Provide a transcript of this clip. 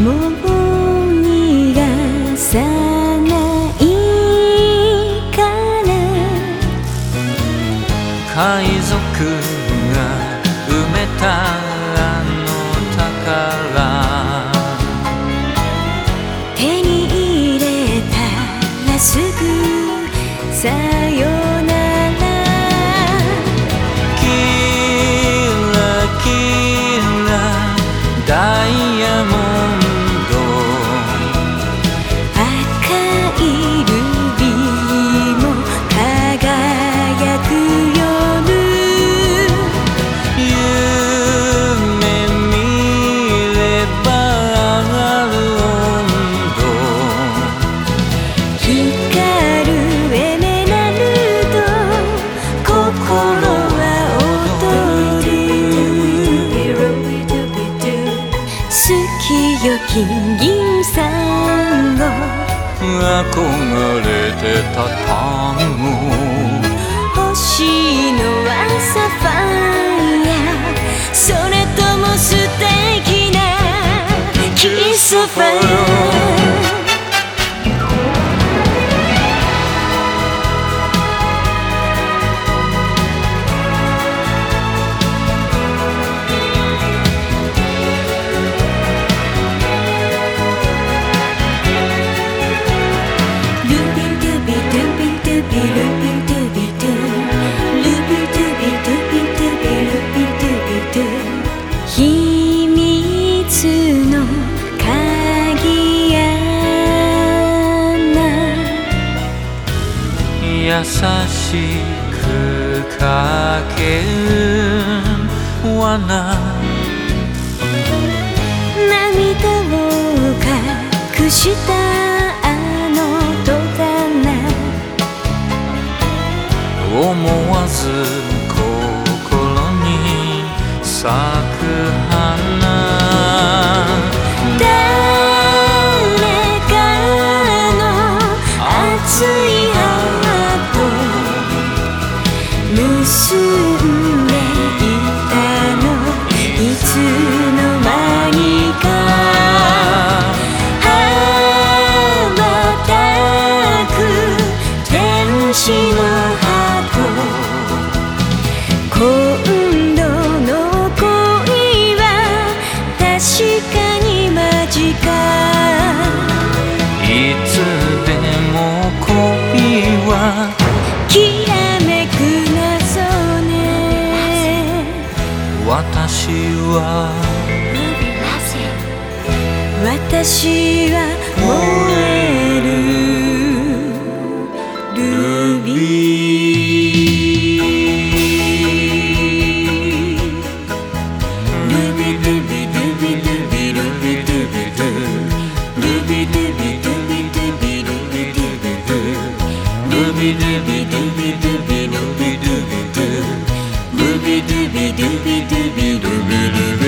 もがさないから。海賊が埋めたあの宝。手に入れたらすぐさよ金銀さん憧れてた単語。星の優しくかける罠。涙を隠したあの戸棚。思わず心に咲く花。しの私は。私は燃えるルビ。ービ。ドビ。ドビ。ドビ。ドビ。dooby dooby dooby dooby dooby